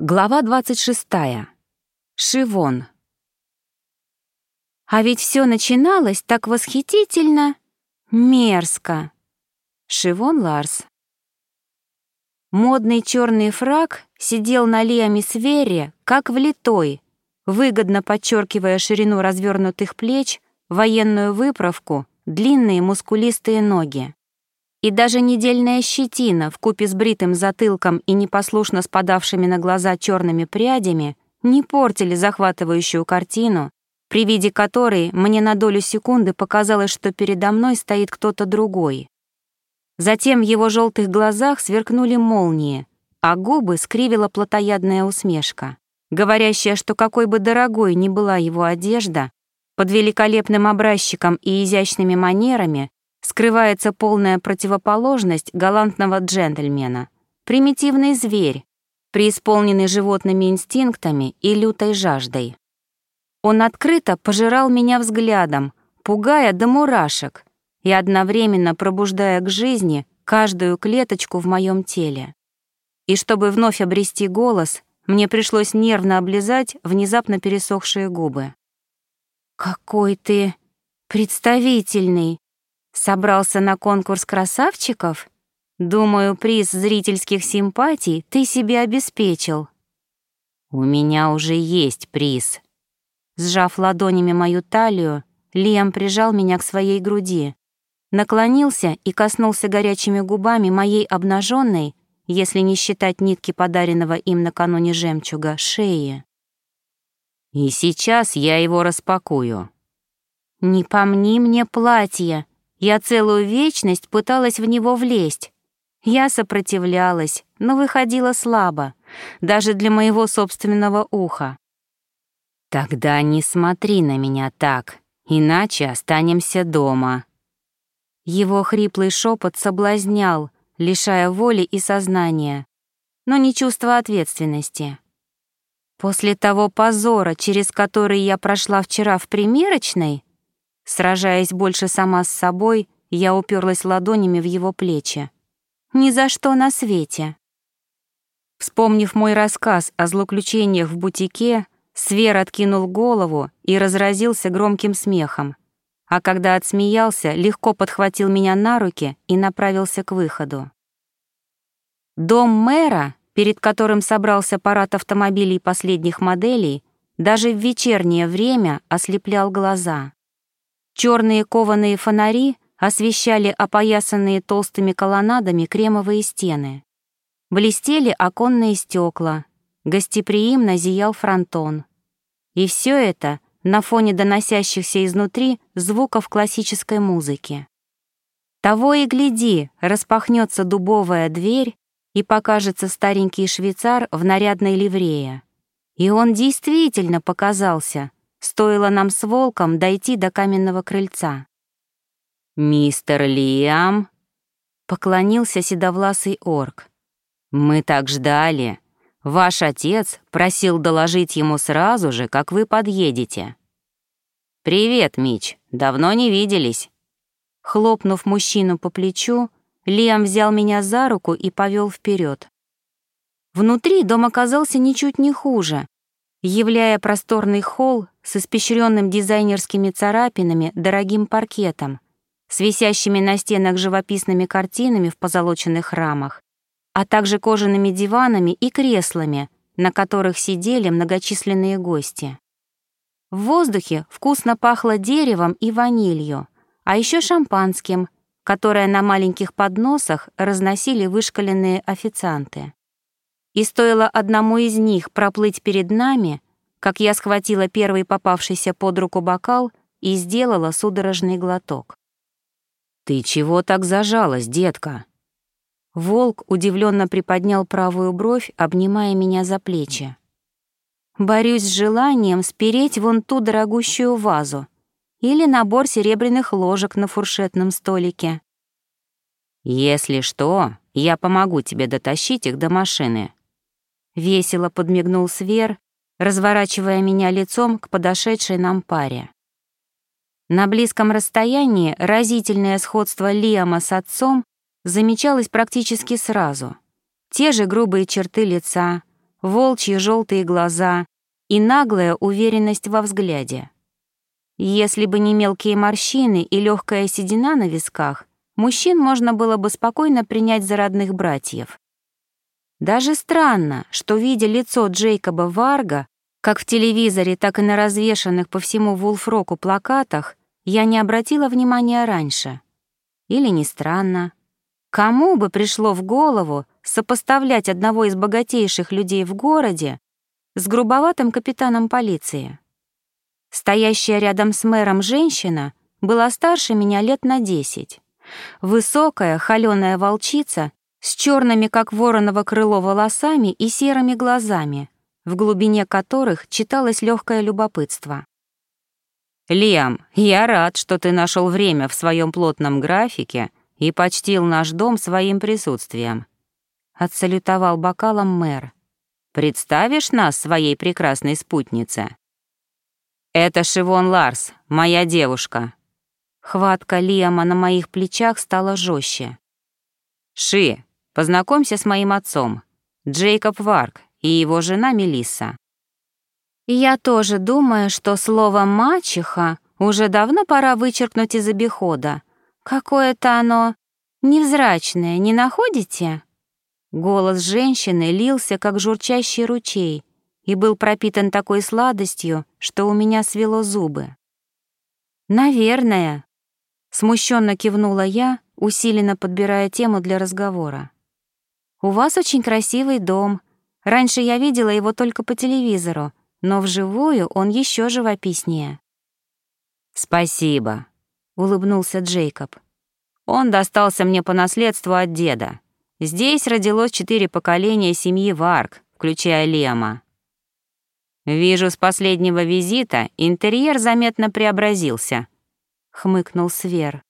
Глава 26. Шивон. А ведь все начиналось так восхитительно, мерзко. Шивон Ларс. Модный черный фраг сидел на Лиаме Свере, как влитой, выгодно подчеркивая ширину развернутых плеч, военную выправку, длинные мускулистые ноги. И даже недельная щетина в купе с бритым затылком и непослушно спадавшими на глаза черными прядями не портили захватывающую картину, при виде которой мне на долю секунды показалось, что передо мной стоит кто-то другой. Затем в его желтых глазах сверкнули молнии, а губы скривила плотоядная усмешка, говорящая, что какой бы дорогой ни была его одежда, под великолепным образчиком и изящными манерами скрывается полная противоположность галантного джентльмена, примитивный зверь, преисполненный животными инстинктами и лютой жаждой. Он открыто пожирал меня взглядом, пугая до мурашек и одновременно пробуждая к жизни каждую клеточку в моем теле. И чтобы вновь обрести голос, мне пришлось нервно облизать внезапно пересохшие губы. «Какой ты представительный!» Собрался на конкурс красавчиков? Думаю, приз зрительских симпатий ты себе обеспечил. У меня уже есть приз. Сжав ладонями мою талию, Лиам прижал меня к своей груди, наклонился и коснулся горячими губами моей обнаженной, если не считать нитки подаренного им накануне жемчуга, шеи. И сейчас я его распакую. «Не помни мне платье», я целую вечность пыталась в него влезть. Я сопротивлялась, но выходила слабо, даже для моего собственного уха. «Тогда не смотри на меня так, иначе останемся дома». Его хриплый шепот соблазнял, лишая воли и сознания, но не чувства ответственности. После того позора, через который я прошла вчера в примерочной, Сражаясь больше сама с собой, я уперлась ладонями в его плечи. Ни за что на свете. Вспомнив мой рассказ о злоключениях в бутике, Свер откинул голову и разразился громким смехом. А когда отсмеялся, легко подхватил меня на руки и направился к выходу. Дом мэра, перед которым собрался парад автомобилей последних моделей, даже в вечернее время ослеплял глаза. Черные кованые фонари освещали опоясанные толстыми колоннадами кремовые стены. Блестели оконные стекла, гостеприимно зиял фронтон. И все это на фоне доносящихся изнутри звуков классической музыки. Того и гляди, распахнется дубовая дверь, и покажется старенький швейцар в нарядной ливрее. И он действительно показался — Стоило нам с волком дойти до каменного крыльца. «Мистер Лиам!» — поклонился седовласый орк. «Мы так ждали. Ваш отец просил доложить ему сразу же, как вы подъедете». «Привет, Мич, давно не виделись». Хлопнув мужчину по плечу, Лиам взял меня за руку и повел вперед. Внутри дом оказался ничуть не хуже, являя просторный холл с испещренным дизайнерскими царапинами, дорогим паркетом, с висящими на стенах живописными картинами в позолоченных рамах, а также кожаными диванами и креслами, на которых сидели многочисленные гости. В воздухе вкусно пахло деревом и ванилью, а еще шампанским, которое на маленьких подносах разносили вышкаленные официанты. И стоило одному из них проплыть перед нами, как я схватила первый попавшийся под руку бокал и сделала судорожный глоток. «Ты чего так зажалась, детка?» Волк удивленно приподнял правую бровь, обнимая меня за плечи. «Борюсь с желанием спереть вон ту дорогущую вазу или набор серебряных ложек на фуршетном столике». «Если что, я помогу тебе дотащить их до машины», Весело подмигнул Свер, разворачивая меня лицом к подошедшей нам паре. На близком расстоянии разительное сходство Лиама с отцом замечалось практически сразу. Те же грубые черты лица, волчьи желтые глаза и наглая уверенность во взгляде. Если бы не мелкие морщины и легкая седина на висках, мужчин можно было бы спокойно принять за родных братьев. Даже странно, что, видя лицо Джейкоба Варга, как в телевизоре, так и на развешанных по всему Вулфроку плакатах, я не обратила внимания раньше. Или не странно. Кому бы пришло в голову сопоставлять одного из богатейших людей в городе с грубоватым капитаном полиции? Стоящая рядом с мэром женщина была старше меня лет на десять. Высокая, холёная волчица с черными, как вороново крыло, волосами и серыми глазами, в глубине которых читалось легкое любопытство. «Лиам, я рад, что ты нашел время в своем плотном графике и почтил наш дом своим присутствием», — отсалютовал бокалом мэр. «Представишь нас своей прекрасной спутнице?» «Это Шивон Ларс, моя девушка». Хватка Лиама на моих плечах стала жестче. «Ши, Познакомься с моим отцом, Джейкоб Варк и его жена Мелисса. Я тоже думаю, что слово «мачеха» уже давно пора вычеркнуть из обихода. Какое-то оно невзрачное, не находите? Голос женщины лился, как журчащий ручей, и был пропитан такой сладостью, что у меня свело зубы. «Наверное», — смущенно кивнула я, усиленно подбирая тему для разговора. «У вас очень красивый дом. Раньше я видела его только по телевизору, но вживую он еще живописнее». «Спасибо», — улыбнулся Джейкоб. «Он достался мне по наследству от деда. Здесь родилось четыре поколения семьи Варк, включая Лема. Вижу, с последнего визита интерьер заметно преобразился», — хмыкнул Свер.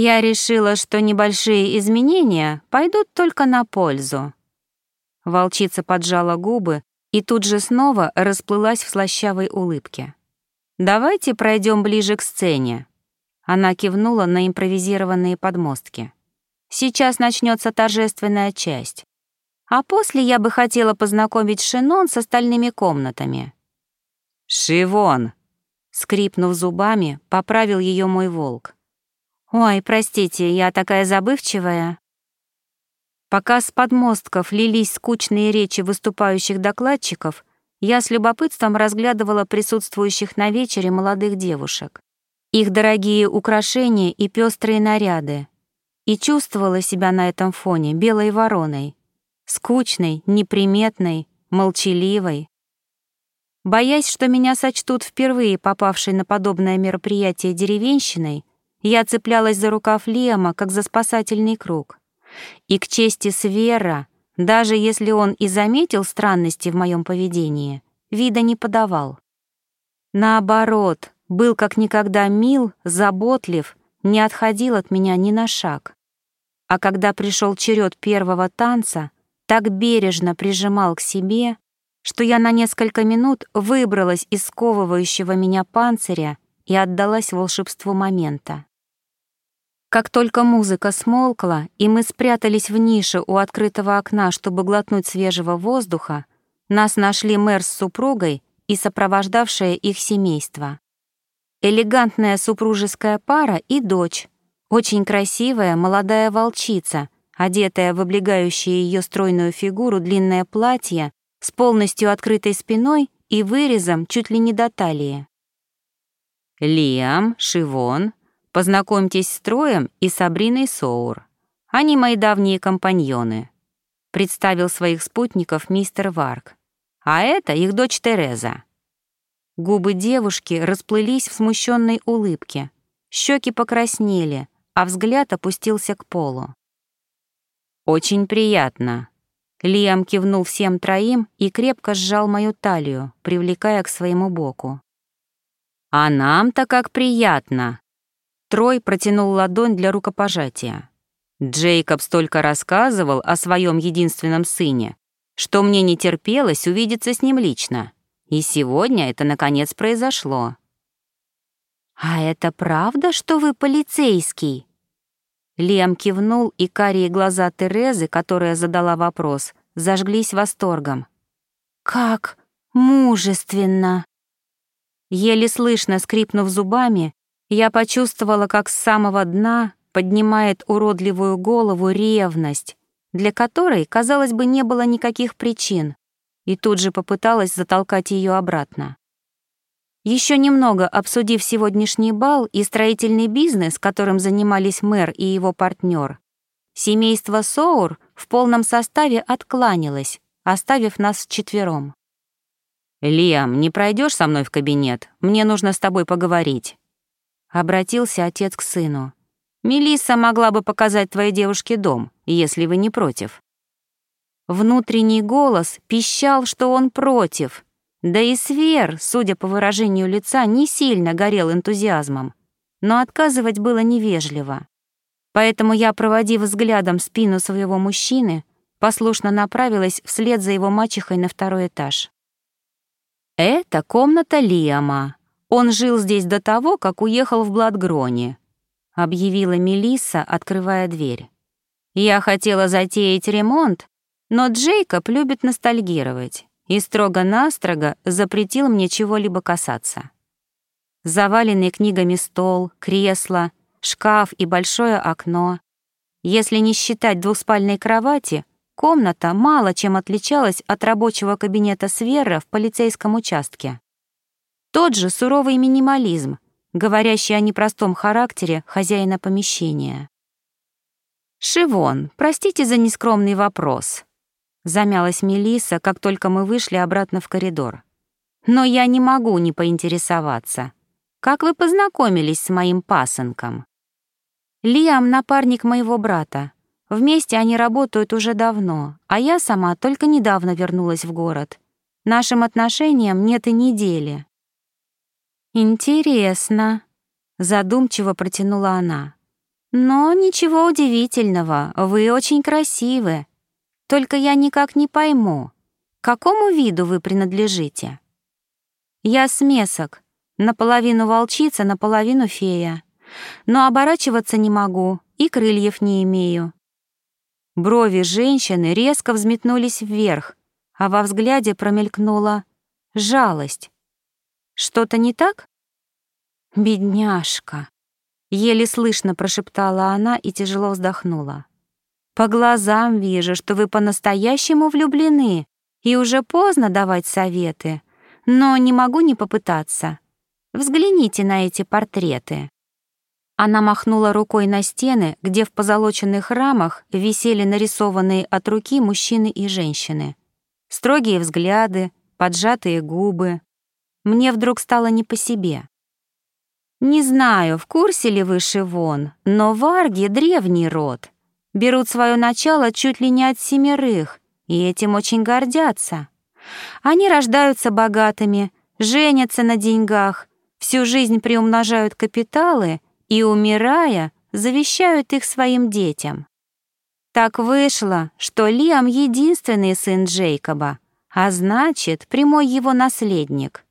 Я решила, что небольшие изменения пойдут только на пользу. Волчица поджала губы и тут же снова расплылась в слащавой улыбке. «Давайте пройдем ближе к сцене». Она кивнула на импровизированные подмостки. «Сейчас начнется торжественная часть. А после я бы хотела познакомить Шинон с остальными комнатами». «Шивон!» Скрипнув зубами, поправил ее мой волк. «Ой, простите, я такая забывчивая». Пока с подмостков лились скучные речи выступающих докладчиков, я с любопытством разглядывала присутствующих на вечере молодых девушек, их дорогие украшения и пестрые наряды, и чувствовала себя на этом фоне белой вороной, скучной, неприметной, молчаливой. Боясь, что меня сочтут впервые попавшей на подобное мероприятие деревенщиной, я цеплялась за рукав Лема, как за спасательный круг. И к чести Свера, даже если он и заметил странности в моем поведении, вида не подавал. Наоборот, был как никогда мил, заботлив, не отходил от меня ни на шаг. А когда пришел черед первого танца, так бережно прижимал к себе, что я на несколько минут выбралась из сковывающего меня панциря и отдалась волшебству момента. Как только музыка смолкла, и мы спрятались в нише у открытого окна, чтобы глотнуть свежего воздуха, нас нашли мэр с супругой и сопровождавшее их семейство. Элегантная супружеская пара и дочь, очень красивая молодая волчица, одетая в облегающее ее стройную фигуру длинное платье с полностью открытой спиной и вырезом чуть ли не до талии. Лиам, Шивон, Познакомьтесь с Троем и Сабриной Соур. Они мои давние компаньоны», — представил своих спутников мистер Варк. «А это их дочь Тереза». Губы девушки расплылись в смущенной улыбке, щеки покраснели, а взгляд опустился к полу. «Очень приятно». Лиам кивнул всем троим и крепко сжал мою талию, привлекая к своему боку. «А нам-то как приятно!» Трой протянул ладонь для рукопожатия. Джейкоб столько рассказывал о своем единственном сыне, что мне не терпелось увидеться с ним лично. И сегодня это, наконец, произошло. «А это правда, что вы полицейский?» Лем кивнул, и карие глаза Терезы, которая задала вопрос, зажглись восторгом. «Как мужественно!» Еле слышно скрипнув зубами, я почувствовала, как с самого дна поднимает уродливую голову ревность, для которой, казалось бы, не было никаких причин, и тут же попыталась затолкать ее обратно. Еще немного обсудив сегодняшний бал и строительный бизнес, которым занимались мэр и его партнер, семейство Соур в полном составе откланялось, оставив нас четвером. «Лиам, не пройдешь со мной в кабинет? Мне нужно с тобой поговорить». Обратился отец к сыну. Мелисса могла бы показать твоей девушке дом, если вы не против. Внутренний голос пищал, что он против. Да и Свер, судя по выражению лица, не сильно горел энтузиазмом. Но отказывать было невежливо. Поэтому я, проводив взглядом спину своего мужчины, послушно направилась вслед за его мачехой на второй этаж. «Это комната Лиама. Он жил здесь до того, как уехал в Бладгроне», — объявила Мелисса, открывая дверь. «Я хотела затеять ремонт, но Джейкоб любит ностальгировать и строго-настрого запретил мне чего-либо касаться. Заваленный книгами стол, кресло, шкаф и большое окно. Если не считать двухспальной кровати, комната мало чем отличалась от рабочего кабинета Свера в полицейском участке. Тот же суровый минимализм, говорящий о непростом характере хозяина помещения. «Шивон, простите за нескромный вопрос», Замялась Мелиса, как только мы вышли обратно в коридор. Но я не могу не поинтересоваться. Как вы познакомились с моим пасынком? Лиам — напарник моего брата. Вместе они работают уже давно, а я сама только недавно вернулась в город. Нашим отношениям нет и недели. Интересно, задумчиво протянула она. Но ничего удивительного, вы очень красивы. Только я никак не пойму, к какому виду вы принадлежите? Я смесок, наполовину волчица, наполовину фея. Но оборачиваться не могу и крыльев не имею. Брови женщины резко взметнулись вверх, а во взгляде промелькнула жалость. Что-то не так? Бедняжка. Еле слышно прошептала она и тяжело вздохнула. По глазам вижу, что вы по-настоящему влюблены, и уже поздно давать советы, но не могу не попытаться. Взгляните на эти портреты». Она махнула рукой на стены, где в позолоченных рамах висели нарисованные от руки мужчины и женщины. Строгие взгляды, поджатые губы. Мне вдруг стало не по себе. Не знаю, в курсе ли вы, Шивон, но варги — древний род берут свое начало чуть ли не от семерых, и этим очень гордятся. Они рождаются богатыми, женятся на деньгах, всю жизнь приумножают капиталы и, умирая, завещают их своим детям. Так вышло, что Лиам — единственный сын Джейкоба, а значит, прямой его наследник.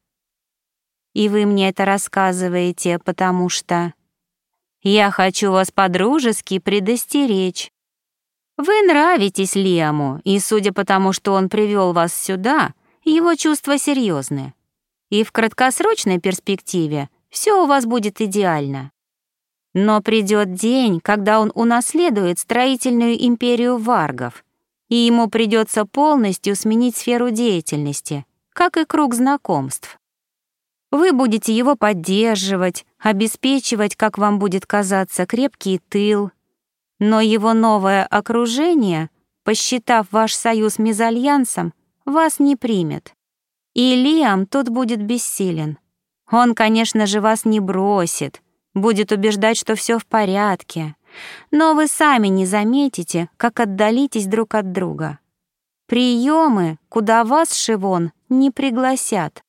И вы мне это рассказываете, потому что... Я хочу вас подружески предостеречь. Вы нравитесь Лиаму, и судя по тому, что он привел вас сюда, его чувства серьезны. И в краткосрочной перспективе все у вас будет идеально. Но придет день, когда он унаследует строительную империю варгов, и ему придется полностью сменить сферу деятельности, как и круг знакомств. Вы будете его поддерживать, обеспечивать, как вам будет казаться, крепкий тыл, но его новое окружение, посчитав ваш союз мезальянсом, вас не примет. И Лиам тут будет бессилен. Он, конечно же, вас не бросит, будет убеждать, что все в порядке, но вы сами не заметите, как отдалитесь друг от друга. Приемы, куда вас, Шивон, не пригласят.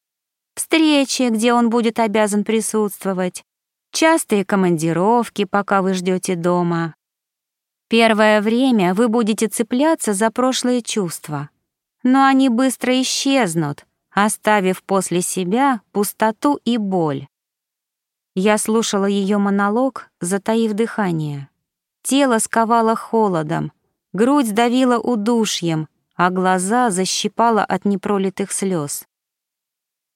Встречи, где он будет обязан присутствовать. Частые командировки, пока вы ждете дома. Первое время вы будете цепляться за прошлые чувства, но они быстро исчезнут, оставив после себя пустоту и боль. Я слушала ее монолог, затаив дыхание. Тело сковало холодом, грудь сдавила удушьем, а глаза защипала от непролитых слез.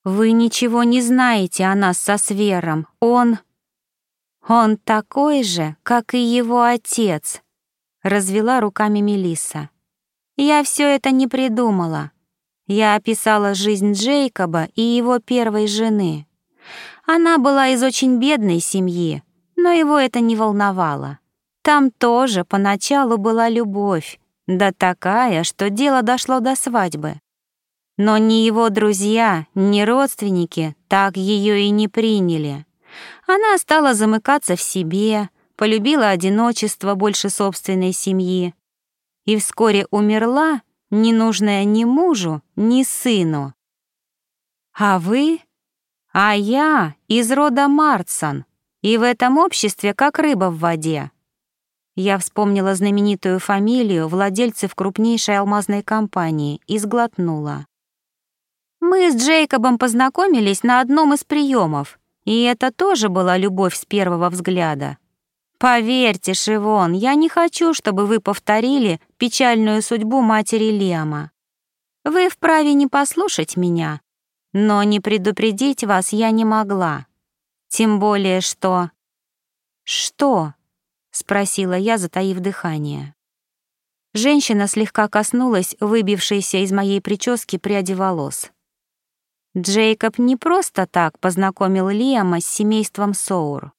«Вы ничего не знаете о нас со Свером. Он...» «Он такой же, как и его отец», — развела руками Мелисса. «Я все это не придумала. Я описала жизнь Джейкоба и его первой жены. Она была из очень бедной семьи, но его это не волновало. Там тоже поначалу была любовь, да такая, что дело дошло до свадьбы. Но ни его друзья, ни родственники так ее и не приняли. Она стала замыкаться в себе, полюбила одиночество больше собственной семьи и вскоре умерла, не нужная ни мужу, ни сыну. А вы? А я из рода Марсон, и в этом обществе как рыба в воде. Я вспомнила знаменитую фамилию владельцев крупнейшей алмазной компании и сглотнула. Мы с Джейкобом познакомились на одном из приемов, и это тоже была любовь с первого взгляда. Поверьте, Шивон, я не хочу, чтобы вы повторили печальную судьбу матери Лема. Вы вправе не послушать меня, но не предупредить вас я не могла. Тем более, что... Что? — спросила я, затаив дыхание. Женщина слегка коснулась выбившейся из моей прически пряди волос. Джейкоб не просто так познакомил Лиама с семейством Соур.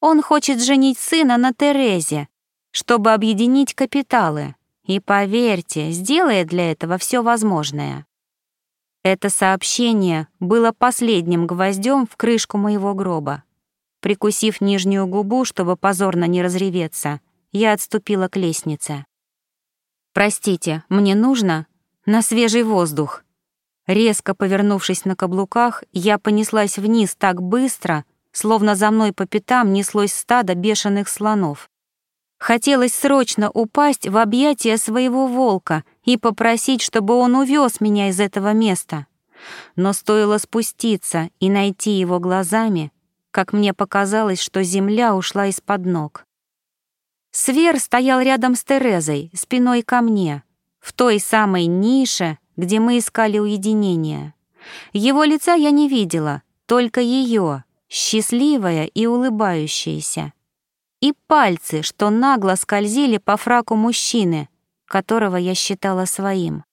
Он хочет женить сына на Терезе, чтобы объединить капиталы, и, поверьте, сделает для этого все возможное. Это сообщение было последним гвоздем в крышку моего гроба. Прикусив нижнюю губу, чтобы позорно не разреветься, я отступила к лестнице. «Простите, мне нужно на свежий воздух». Резко повернувшись на каблуках, я понеслась вниз так быстро, словно за мной по пятам неслось стадо бешеных слонов. Хотелось срочно упасть в объятия своего волка и попросить, чтобы он увез меня из этого места. Но стоило спуститься и найти его глазами, как мне показалось, что земля ушла из-под ног. Свер стоял рядом с Терезой, спиной ко мне, в той самой нише, где мы искали уединение. Его лица я не видела, только ее, счастливая и улыбающаяся. И пальцы, что нагло скользили по фраку мужчины, которого я считала своим.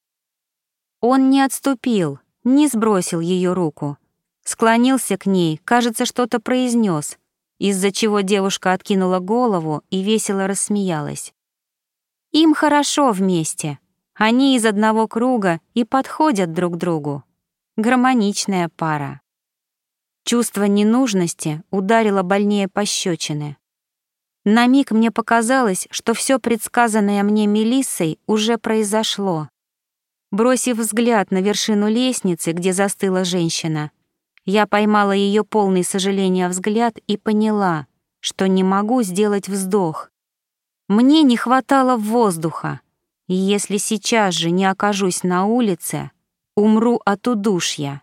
Он не отступил, не сбросил ее руку, Склонился к ней, кажется, что-то произнес, из-за чего девушка откинула голову и весело рассмеялась. Им хорошо вместе. Они из одного круга и подходят друг другу. Гармоничная пара. Чувство ненужности ударило больнее пощечины. На миг мне показалось, что все предсказанное мне Мелиссой уже произошло. Бросив взгляд на вершину лестницы, где застыла женщина, я поймала ее полный сожаления взгляд и поняла, что не могу сделать вздох. Мне не хватало воздуха, и если сейчас же не окажусь на улице, умру от удушья.